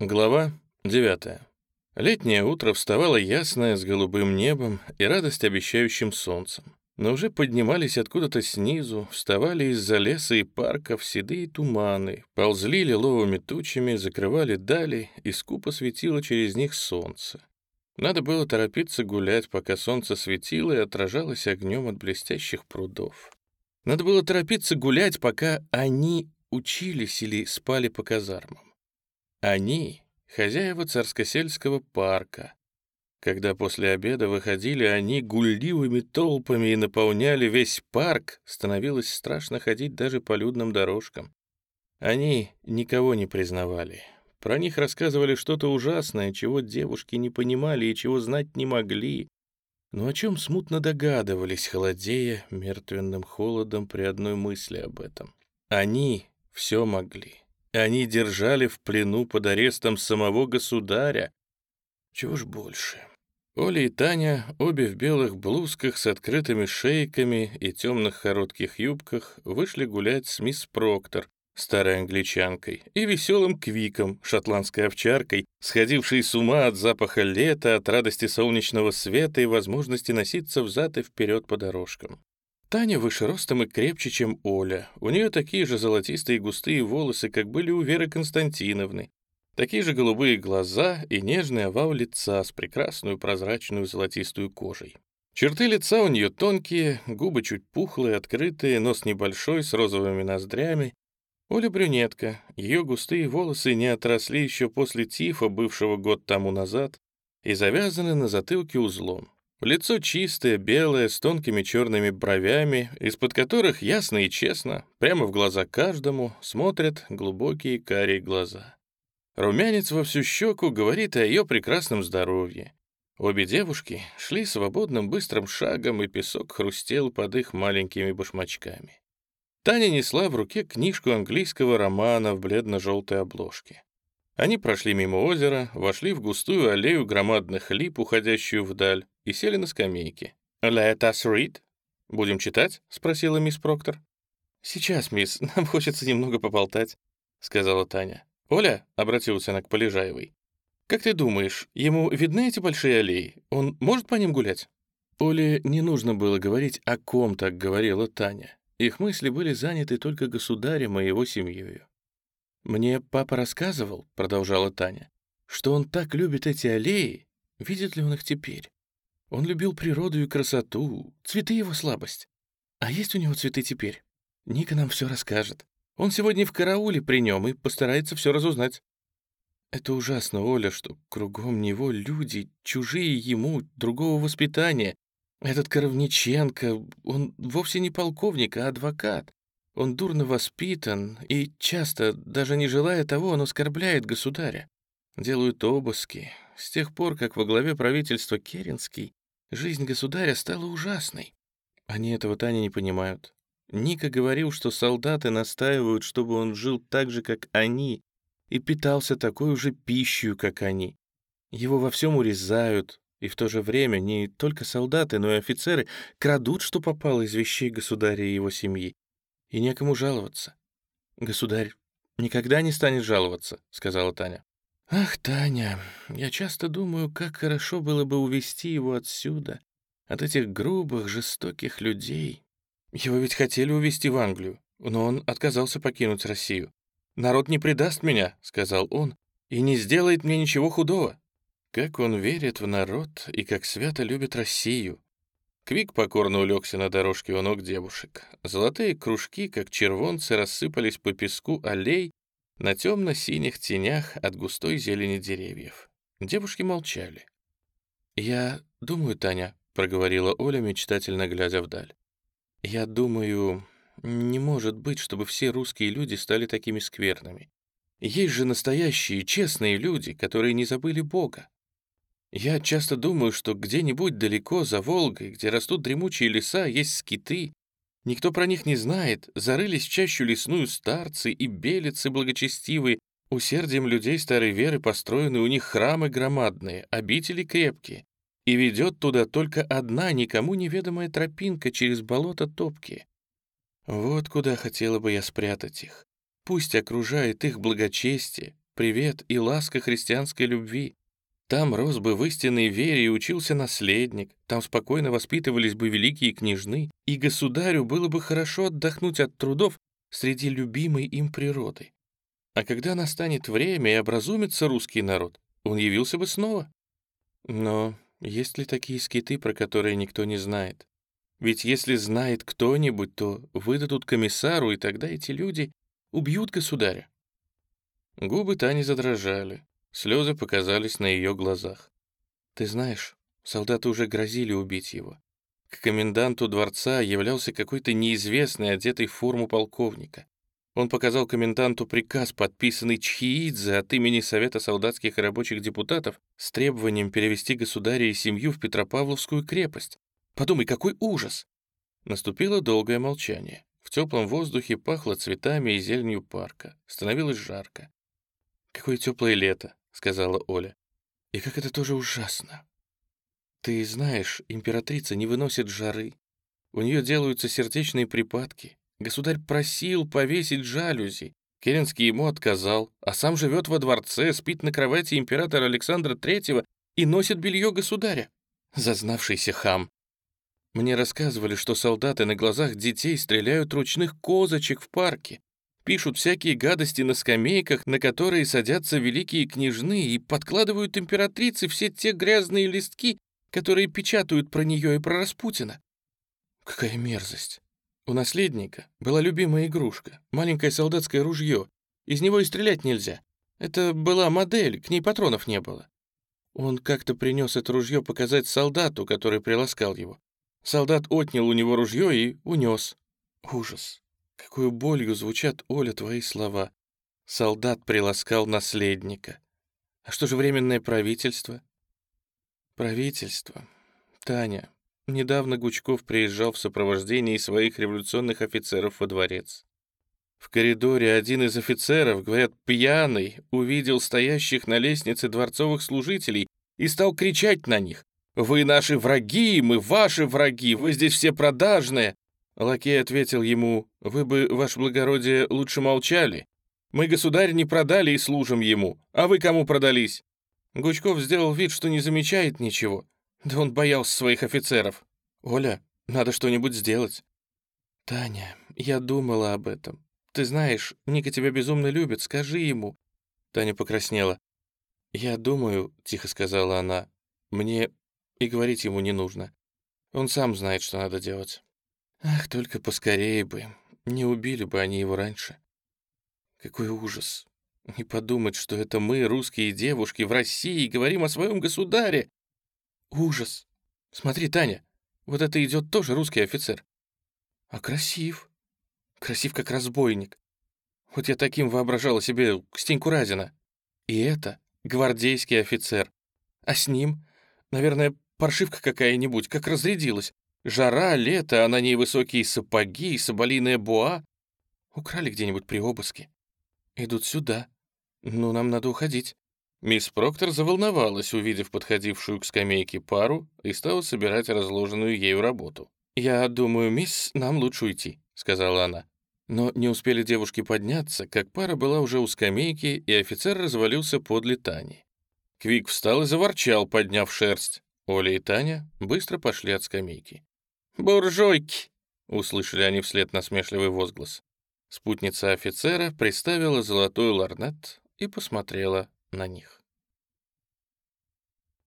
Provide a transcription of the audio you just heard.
Глава 9. Летнее утро вставало ясное с голубым небом и радость обещающим солнцем. Но уже поднимались откуда-то снизу, вставали из-за леса и парков седые туманы, ползли лиловыми тучами, закрывали дали, и скупо светило через них солнце. Надо было торопиться гулять, пока солнце светило и отражалось огнем от блестящих прудов. Надо было торопиться гулять, пока они учились или спали по казармам. Они — хозяева царскосельского парка. Когда после обеда выходили они гульливыми толпами и наполняли весь парк, становилось страшно ходить даже по людным дорожкам. Они никого не признавали. Про них рассказывали что-то ужасное, чего девушки не понимали и чего знать не могли, но о чем смутно догадывались, холодея мертвенным холодом при одной мысли об этом. Они все могли. Они держали в плену под арестом самого государя. Чего ж больше? Оля и Таня, обе в белых блузках с открытыми шейками и темных коротких юбках, вышли гулять с мисс Проктор, старой англичанкой, и веселым Квиком, шотландской овчаркой, сходившей с ума от запаха лета, от радости солнечного света и возможности носиться взад и вперед по дорожкам. Таня выше ростом и крепче, чем Оля. У нее такие же золотистые густые волосы, как были у Веры Константиновны. Такие же голубые глаза и нежный овал лица с прекрасную прозрачную золотистую кожей. Черты лица у нее тонкие, губы чуть пухлые, открытые, нос небольшой, с розовыми ноздрями. Оля брюнетка, ее густые волосы не отросли еще после тифа, бывшего год тому назад, и завязаны на затылке узлом. Лицо чистое, белое, с тонкими черными бровями, из-под которых ясно и честно, прямо в глаза каждому, смотрят глубокие карие глаза. Румянец во всю щеку говорит о ее прекрасном здоровье. Обе девушки шли свободным быстрым шагом, и песок хрустел под их маленькими башмачками. Таня несла в руке книжку английского романа в бледно-желтой обложке. Они прошли мимо озера, вошли в густую аллею громадных лип, уходящую вдаль, и сели на скамейке. «Let us read?» «Будем читать?» — спросила мисс Проктор. «Сейчас, мисс, нам хочется немного поболтать», — сказала Таня. «Оля», — обратилась она к Полежаевой, «как ты думаешь, ему видны эти большие аллеи? Он может по ним гулять?» Оле не нужно было говорить, о ком так говорила Таня. Их мысли были заняты только государем и его семьей. «Мне папа рассказывал», — продолжала Таня, «что он так любит эти аллеи. Видит ли он их теперь? Он любил природу и красоту, цветы его слабость. А есть у него цветы теперь? Ника нам все расскажет. Он сегодня в карауле при нем и постарается все разузнать». «Это ужасно, Оля, что кругом него люди, чужие ему, другого воспитания. Этот Коровниченко, он вовсе не полковник, а адвокат. Он дурно воспитан и часто, даже не желая того, он оскорбляет государя. Делают обыски. С тех пор, как во главе правительства Керенский, жизнь государя стала ужасной. Они этого Таня не понимают. Ника говорил, что солдаты настаивают, чтобы он жил так же, как они, и питался такой же пищей, как они. Его во всем урезают, и в то же время не только солдаты, но и офицеры крадут, что попало из вещей государя и его семьи и некому жаловаться. Государь никогда не станет жаловаться, сказала Таня. Ах, Таня, я часто думаю, как хорошо было бы увести его отсюда, от этих грубых, жестоких людей. Его ведь хотели увезти в Англию, но он отказался покинуть Россию. «Народ не предаст меня», — сказал он, — «и не сделает мне ничего худого». Как он верит в народ и как свято любит Россию. Квик покорно улегся на дорожке у ног девушек. Золотые кружки, как червонцы, рассыпались по песку аллей на темно-синих тенях от густой зелени деревьев. Девушки молчали. «Я думаю, Таня», — проговорила Оля, мечтательно глядя вдаль. «Я думаю, не может быть, чтобы все русские люди стали такими скверными. Есть же настоящие, честные люди, которые не забыли Бога. Я часто думаю, что где-нибудь далеко за Волгой, где растут дремучие леса, есть скиты. Никто про них не знает, зарылись в чащу лесную старцы и белицы благочестивые, усердием людей старой веры построены у них храмы громадные, обители крепкие. И ведет туда только одна никому неведомая тропинка через болото топки. Вот куда хотела бы я спрятать их. Пусть окружает их благочестие, привет и ласка христианской любви. Там рос бы в истинной вере и учился наследник, там спокойно воспитывались бы великие княжны, и государю было бы хорошо отдохнуть от трудов среди любимой им природы. А когда настанет время и образумится русский народ, он явился бы снова. Но есть ли такие скиты, про которые никто не знает? Ведь если знает кто-нибудь, то выдадут комиссару, и тогда эти люди убьют государя. Губы Тани задрожали, слезы показались на ее глазах. «Ты знаешь, солдаты уже грозили убить его. К коменданту дворца являлся какой-то неизвестный, одетый в форму полковника. Он показал коменданту приказ, подписанный Чхиидзе от имени Совета солдатских и рабочих депутатов с требованием перевести государя и семью в Петропавловскую крепость. Подумай, какой ужас!» Наступило долгое молчание. В теплом воздухе пахло цветами и зеленью парка. Становилось жарко. «Какое теплое лето», — сказала Оля. «И как это тоже ужасно. Ты знаешь, императрица не выносит жары. У нее делаются сердечные припадки. Государь просил повесить жалюзи. Керенский ему отказал, а сам живет во дворце, спит на кровати императора Александра Третьего и носит белье государя. Зазнавшийся хам. Мне рассказывали, что солдаты на глазах детей стреляют ручных козочек в парке, пишут всякие гадости на скамейках, на которые садятся великие княжны, и подкладывают императрице все те грязные листки, которые печатают про нее и про Распутина. Какая мерзость. У наследника была любимая игрушка, маленькое солдатское ружье. Из него и стрелять нельзя. Это была модель, к ней патронов не было. Он как-то принес это ружье показать солдату, который приласкал его. Солдат отнял у него ружье и унес. Ужас. Какую болью звучат, Оля, твои слова. Солдат приласкал наследника. А что же временное правительство? Правительство. Таня, недавно Гучков приезжал в сопровождении своих революционных офицеров во дворец. В коридоре один из офицеров, говорят, пьяный, увидел стоящих на лестнице дворцовых служителей и стал кричать на них. «Вы наши враги, мы ваши враги, вы здесь все продажные!» Лакей ответил ему, «Вы бы, ваше благородие, лучше молчали. Мы, государь, не продали и служим ему, а вы кому продались?» Гучков сделал вид, что не замечает ничего. Да он боялся своих офицеров. «Оля, надо что-нибудь сделать». «Таня, я думала об этом. Ты знаешь, Ника тебя безумно любит, скажи ему». Таня покраснела. «Я думаю», — тихо сказала она, — «мне и говорить ему не нужно. Он сам знает, что надо делать. Ах, только поскорее бы. Не убили бы они его раньше. Какой ужас. Не подумать, что это мы, русские девушки, в России, говорим о своем государе. Ужас. Смотри, Таня, вот это идет тоже русский офицер. А красив. Красив, как разбойник. Вот я таким воображала себе Стеньку Разина. И это гвардейский офицер. А с ним, наверное, Паршивка какая-нибудь, как разрядилась. Жара, лето, а на ней высокие сапоги и соболиная буа. Украли где-нибудь при обыске. Идут сюда. Ну, нам надо уходить. Мисс Проктор заволновалась, увидев подходившую к скамейке пару, и стала собирать разложенную ею работу. «Я думаю, мисс, нам лучше уйти», — сказала она. Но не успели девушки подняться, как пара была уже у скамейки, и офицер развалился подле Тани. Квик встал и заворчал, подняв шерсть. Оля и Таня быстро пошли от скамейки. «Буржуйки!» — услышали они вслед насмешливый возглас. Спутница офицера приставила золотой ларнет и посмотрела на них.